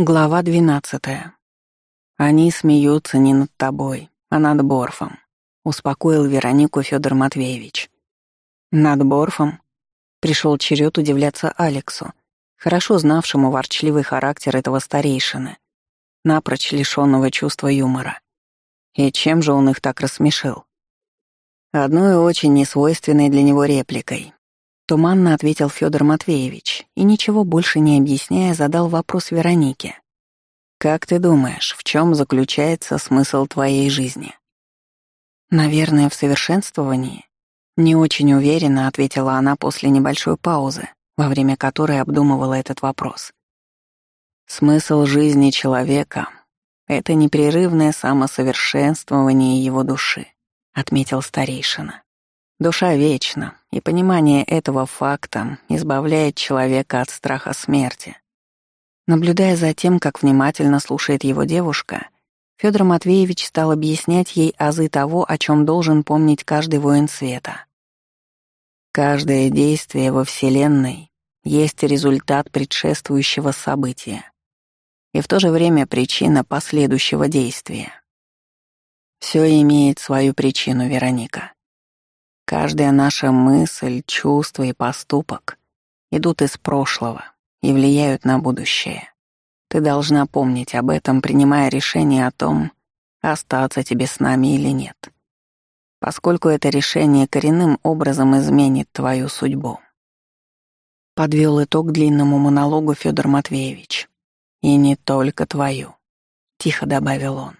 Глава двенадцатая. Они смеются не над тобой, а над Борфом, успокоил Веронику Федор Матвеевич. Над Борфом пришел черед удивляться Алексу, хорошо знавшему ворчливый характер этого старейшины, напрочь лишенного чувства юмора. И чем же он их так рассмешил? Одной очень несвойственной для него репликой, Туманно ответил Федор Матвеевич и, ничего больше не объясняя, задал вопрос Веронике. «Как ты думаешь, в чем заключается смысл твоей жизни?» «Наверное, в совершенствовании», — не очень уверенно ответила она после небольшой паузы, во время которой обдумывала этот вопрос. «Смысл жизни человека — это непрерывное самосовершенствование его души», — отметил старейшина. Душа вечна, и понимание этого факта избавляет человека от страха смерти. Наблюдая за тем, как внимательно слушает его девушка, Федор Матвеевич стал объяснять ей азы того, о чем должен помнить каждый воин света. Каждое действие во Вселенной есть результат предшествующего события и в то же время причина последующего действия. Все имеет свою причину, Вероника. Каждая наша мысль, чувство и поступок идут из прошлого и влияют на будущее. Ты должна помнить об этом, принимая решение о том, остаться тебе с нами или нет. Поскольку это решение коренным образом изменит твою судьбу. Подвел итог длинному монологу Федор Матвеевич. И не только твою, тихо добавил он.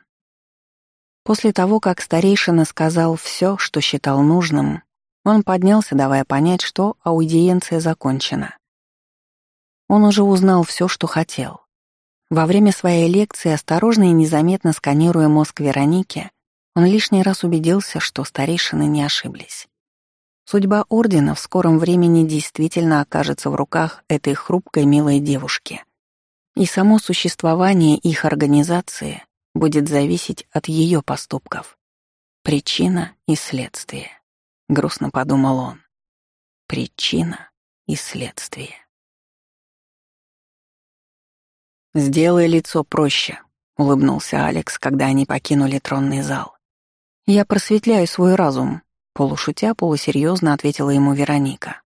После того, как старейшина сказал все, что считал нужным, он поднялся, давая понять, что аудиенция закончена. Он уже узнал все, что хотел. Во время своей лекции, осторожно и незаметно сканируя мозг Вероники, он лишний раз убедился, что старейшины не ошиблись. Судьба Ордена в скором времени действительно окажется в руках этой хрупкой милой девушки. И само существование их организации будет зависеть от ее поступков. Причина и следствие. Грустно подумал он. Причина и следствие. «Сделай лицо проще», — улыбнулся Алекс, когда они покинули тронный зал. «Я просветляю свой разум», — полушутя, полусерьезно ответила ему Вероника.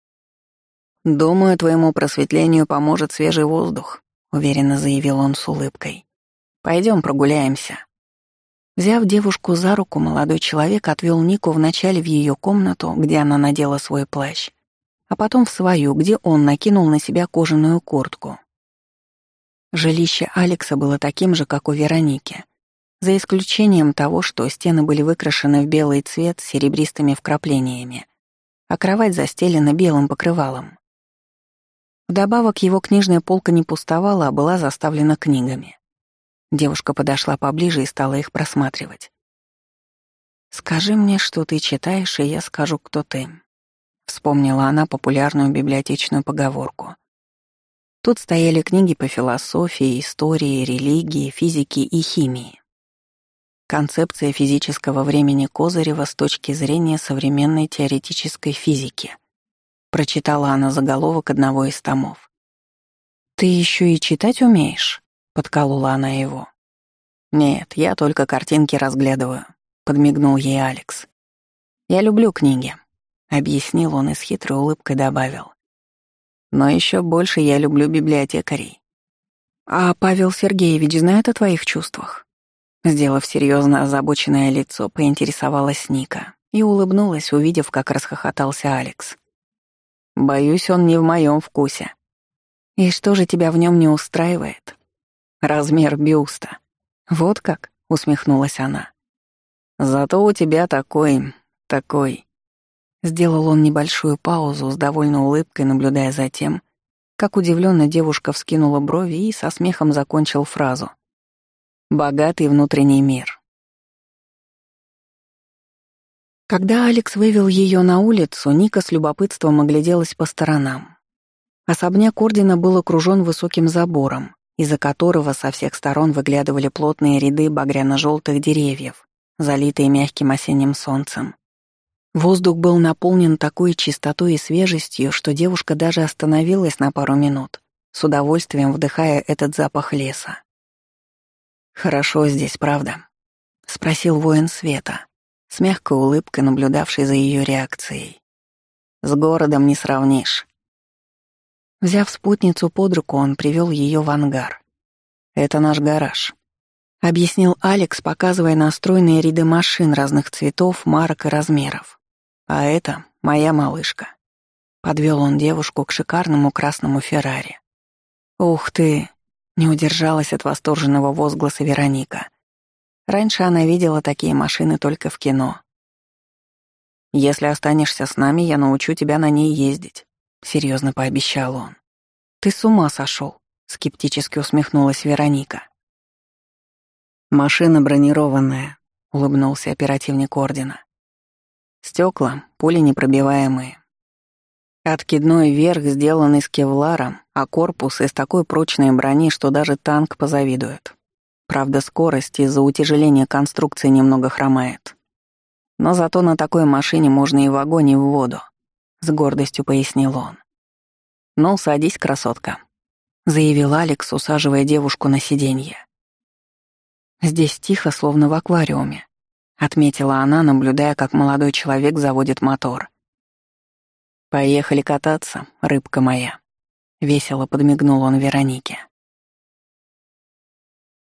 «Думаю, твоему просветлению поможет свежий воздух», — уверенно заявил он с улыбкой. Пойдем прогуляемся». Взяв девушку за руку, молодой человек отвел Нику вначале в ее комнату, где она надела свой плащ, а потом в свою, где он накинул на себя кожаную куртку. Жилище Алекса было таким же, как у Вероники, за исключением того, что стены были выкрашены в белый цвет с серебристыми вкраплениями, а кровать застелена белым покрывалом. Вдобавок его книжная полка не пустовала, а была заставлена книгами. Девушка подошла поближе и стала их просматривать. «Скажи мне, что ты читаешь, и я скажу, кто ты», — вспомнила она популярную библиотечную поговорку. Тут стояли книги по философии, истории, религии, физике и химии. Концепция физического времени Козырева с точки зрения современной теоретической физики. Прочитала она заголовок одного из томов. «Ты еще и читать умеешь?» — подколола она его. «Нет, я только картинки разглядываю», — подмигнул ей Алекс. «Я люблю книги», — объяснил он и с хитрой улыбкой добавил. «Но еще больше я люблю библиотекарей». «А Павел Сергеевич знает о твоих чувствах?» Сделав серьезно озабоченное лицо, поинтересовалась Ника и улыбнулась, увидев, как расхохотался Алекс. «Боюсь, он не в моем вкусе». «И что же тебя в нем не устраивает?» Размер бюста. Вот как, усмехнулась она. Зато у тебя такой, такой. Сделал он небольшую паузу с довольной улыбкой, наблюдая за тем, как удивленно девушка вскинула брови и со смехом закончил фразу. «Богатый внутренний мир». Когда Алекс вывел ее на улицу, Ника с любопытством огляделась по сторонам. Особняк Ордена был окружен высоким забором, из-за которого со всех сторон выглядывали плотные ряды багряно-желтых деревьев, залитые мягким осенним солнцем. Воздух был наполнен такой чистотой и свежестью, что девушка даже остановилась на пару минут, с удовольствием вдыхая этот запах леса. «Хорошо здесь, правда?» — спросил воин света, с мягкой улыбкой наблюдавший за ее реакцией. «С городом не сравнишь». Взяв спутницу под руку, он привел ее в ангар. «Это наш гараж», — объяснил Алекс, показывая настроенные ряды машин разных цветов, марок и размеров. «А это моя малышка». Подвел он девушку к шикарному красному Феррари. «Ух ты!» — не удержалась от восторженного возгласа Вероника. Раньше она видела такие машины только в кино. «Если останешься с нами, я научу тебя на ней ездить», — серьезно пообещал он. «Ты с ума сошел, скептически усмехнулась Вероника. «Машина бронированная», — улыбнулся оперативник Ордена. Стекла, пули непробиваемые. Откидной верх сделан из кевлара, а корпус из такой прочной брони, что даже танк позавидует. Правда, скорость из-за утяжеления конструкции немного хромает. Но зато на такой машине можно и в огонь, и в воду», — с гордостью пояснил он. «Ну, садись, красотка», — заявил Алекс, усаживая девушку на сиденье. Здесь тихо, словно в аквариуме, отметила она, наблюдая, как молодой человек заводит мотор. Поехали кататься, рыбка моя. Весело подмигнул он Веронике.